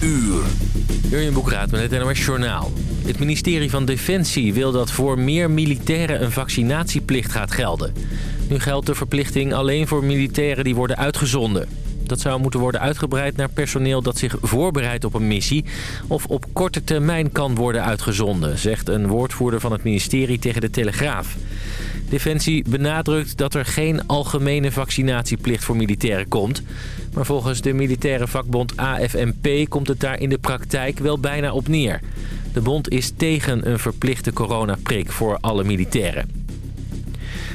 uur. Jurjen Boekraat met het NOS Journaal. Het ministerie van Defensie wil dat voor meer militairen een vaccinatieplicht gaat gelden. Nu geldt de verplichting alleen voor militairen die worden uitgezonden. Dat zou moeten worden uitgebreid naar personeel dat zich voorbereidt op een missie... of op korte termijn kan worden uitgezonden, zegt een woordvoerder van het ministerie tegen de Telegraaf. Defensie benadrukt dat er geen algemene vaccinatieplicht voor militairen komt. Maar volgens de militaire vakbond AFNP komt het daar in de praktijk wel bijna op neer. De bond is tegen een verplichte coronaprik voor alle militairen.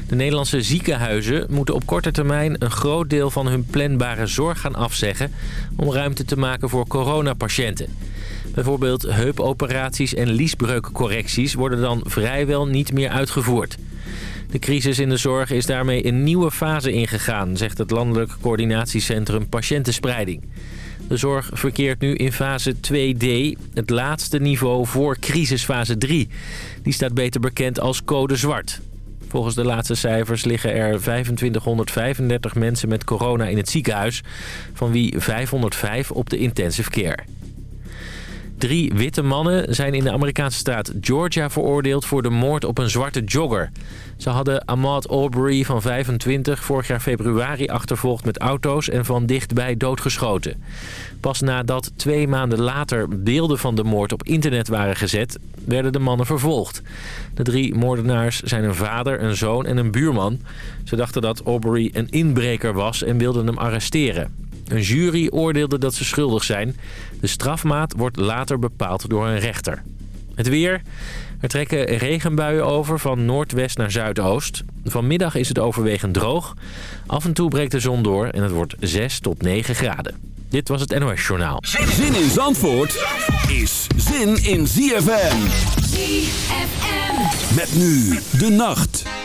De Nederlandse ziekenhuizen moeten op korte termijn een groot deel van hun planbare zorg gaan afzeggen... om ruimte te maken voor coronapatiënten. Bijvoorbeeld heupoperaties en liesbreukcorrecties worden dan vrijwel niet meer uitgevoerd. De crisis in de zorg is daarmee een nieuwe fase ingegaan, zegt het Landelijk Coördinatiecentrum Patiëntenspreiding. De zorg verkeert nu in fase 2D, het laatste niveau voor crisisfase 3. Die staat beter bekend als code zwart. Volgens de laatste cijfers liggen er 2535 mensen met corona in het ziekenhuis... van wie 505 op de intensive care. Drie witte mannen zijn in de Amerikaanse staat Georgia veroordeeld voor de moord op een zwarte jogger. Ze hadden Ahmad Aubrey van 25 vorig jaar februari achtervolgd met auto's en van dichtbij doodgeschoten. Pas nadat twee maanden later beelden van de moord op internet waren gezet, werden de mannen vervolgd. De drie moordenaars zijn een vader, een zoon en een buurman. Ze dachten dat Aubrey een inbreker was en wilden hem arresteren. Een jury oordeelde dat ze schuldig zijn. De strafmaat wordt later bepaald door een rechter. Het weer. Er trekken regenbuien over van noordwest naar zuidoost. Vanmiddag is het overwegend droog. Af en toe breekt de zon door en het wordt 6 tot 9 graden. Dit was het NOS Journaal. Zin in Zandvoort is zin in ZFM. ZFM. Met nu de nacht.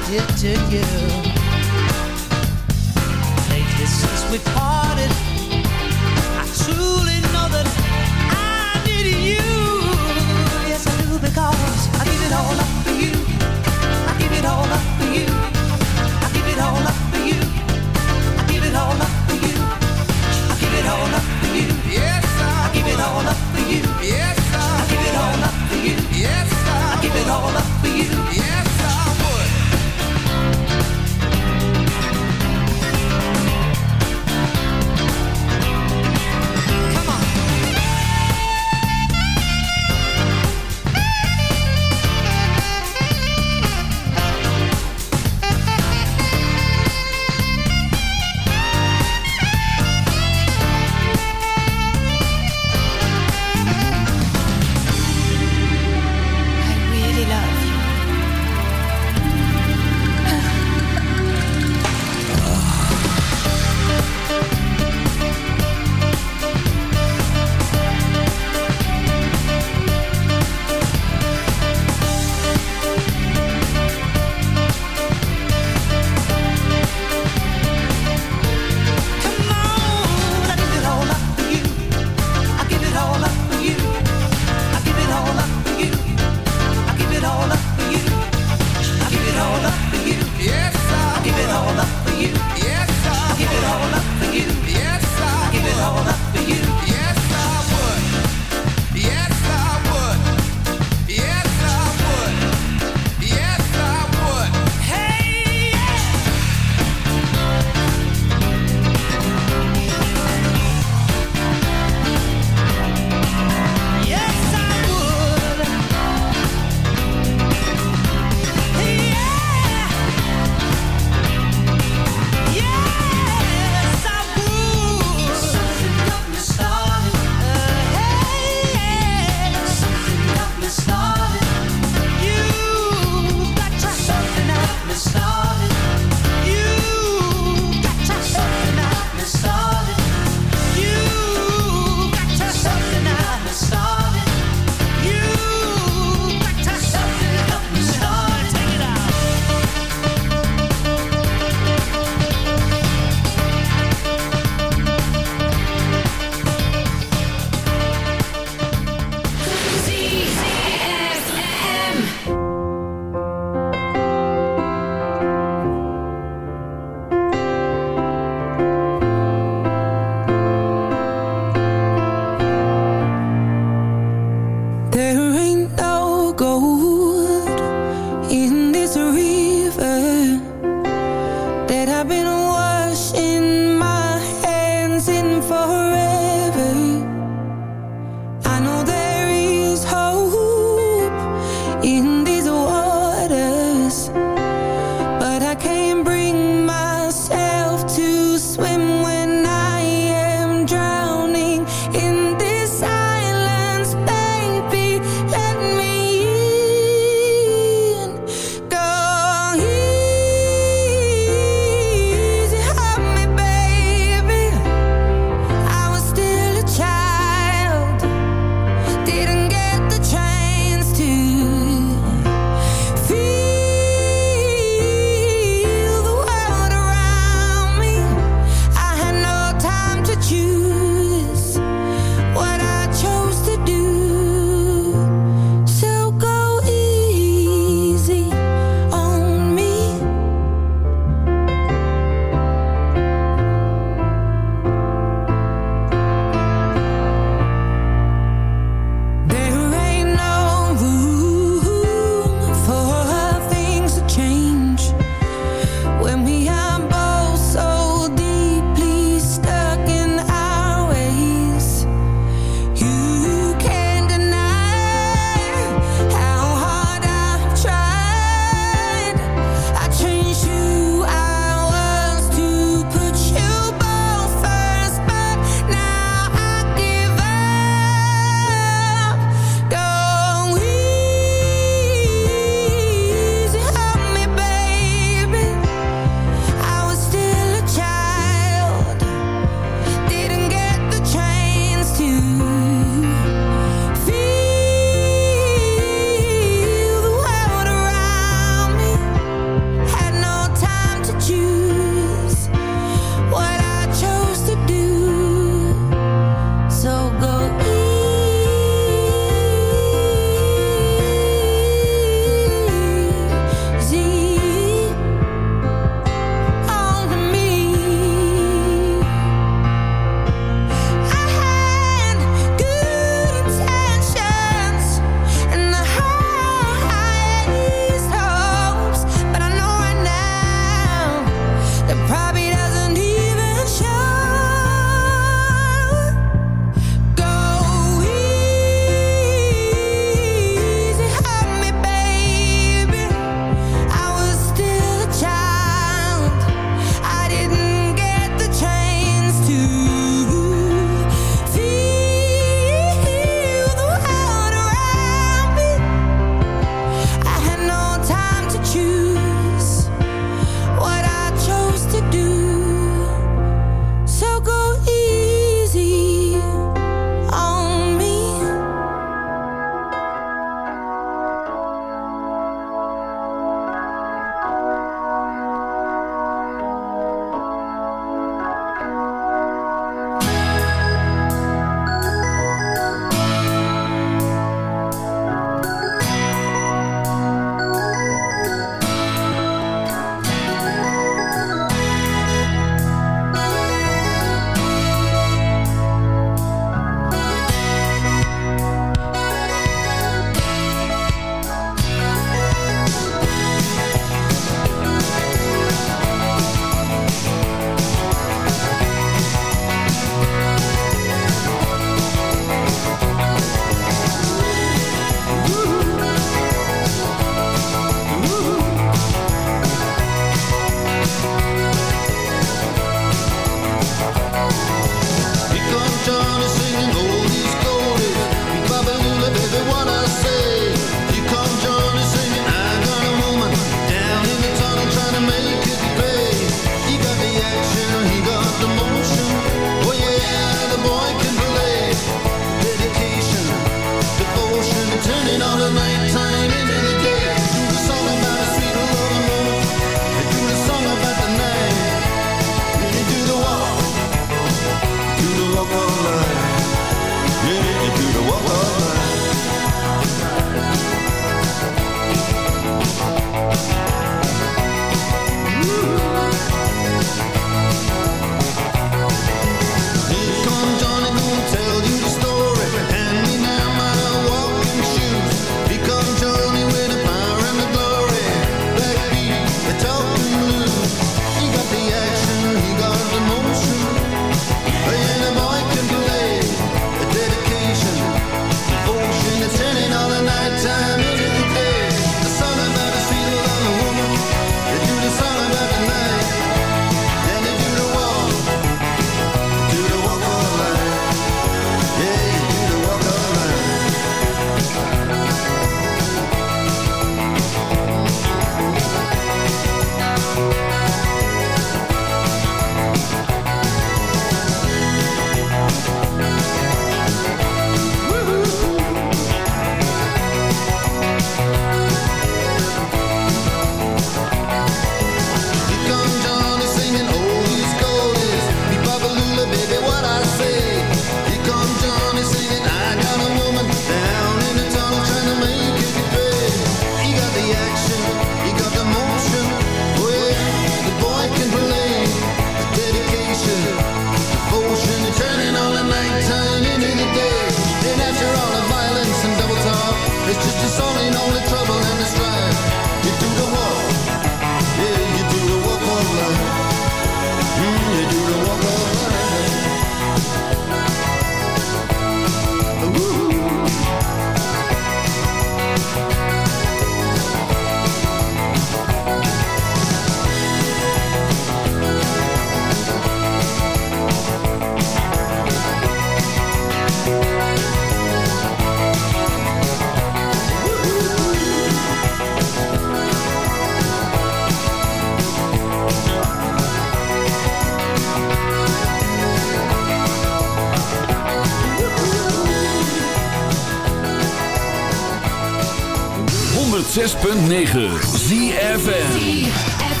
106.9 ZFN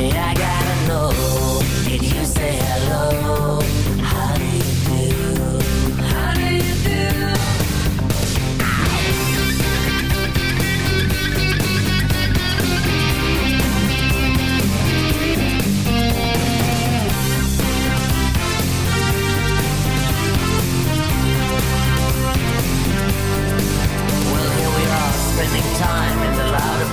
Hey, I gotta know. Did you say hello?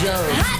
Joe.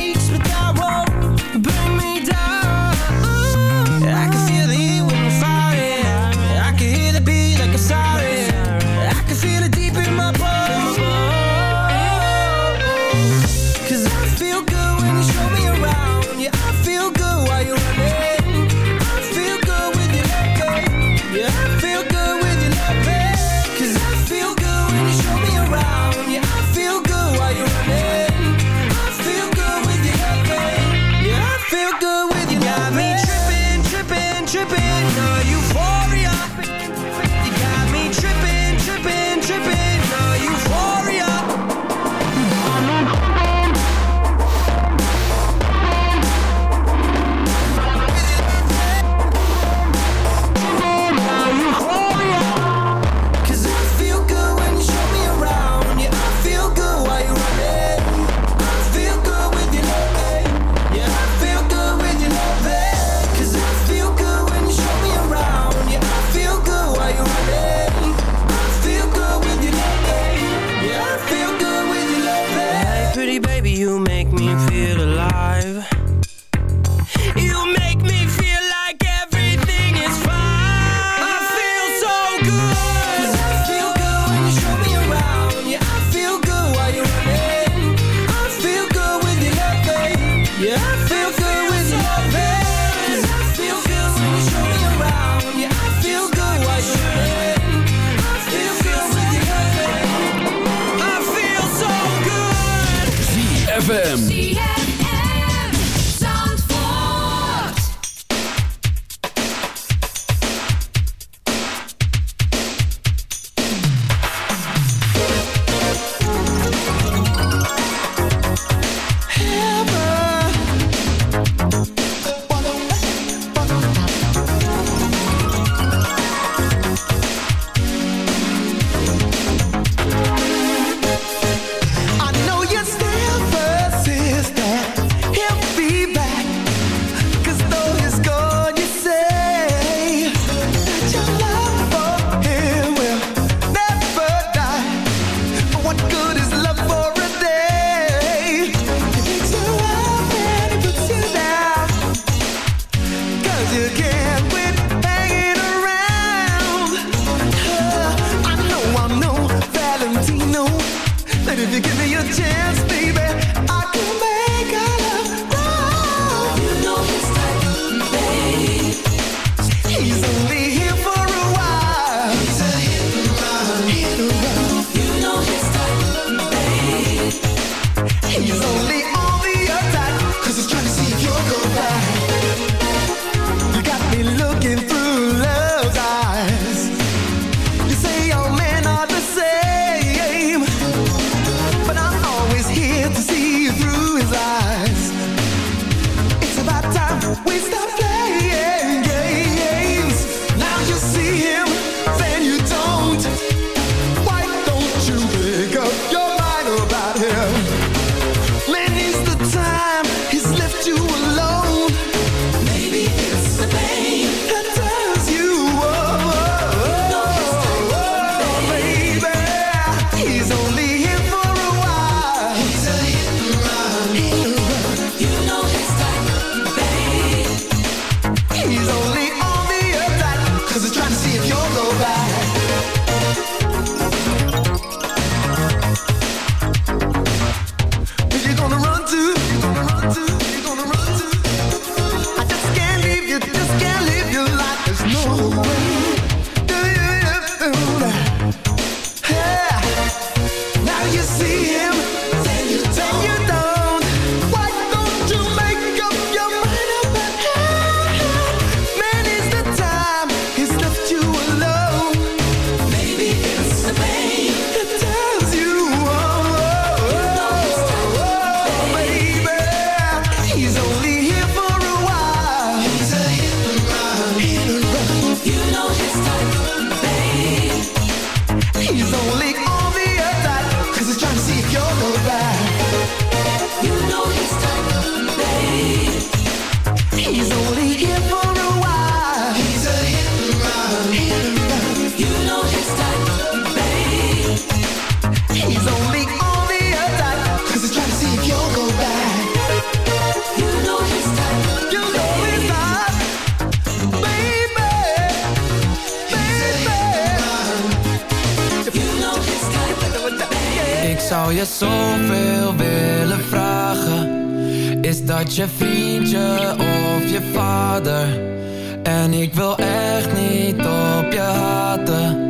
En ik wil echt niet op je haten.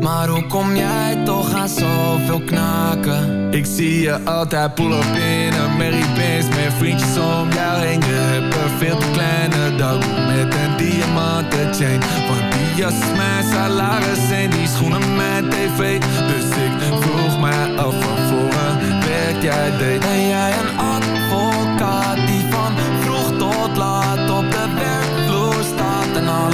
Maar hoe kom jij toch aan zoveel knaken? Ik zie je altijd pull-up in Mary Met vriendjes om jou heen. Je hebt een veel te kleine dag Met een diamanten chain Want die jas is mijn salaris En die schoenen mijn tv. Dus ik vroeg mij af van voor een werk jij deed. Ben jij een advocaat die van vroeg tot laat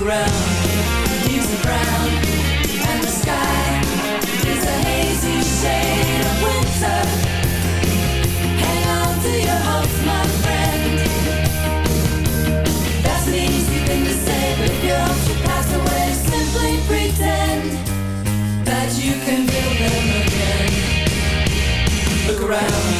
the and the sky is a hazy shade of winter. Hang on to your hopes, my friend. That's an easy thing to say, but if your hopes should pass away, simply pretend that you can build them again. Look around.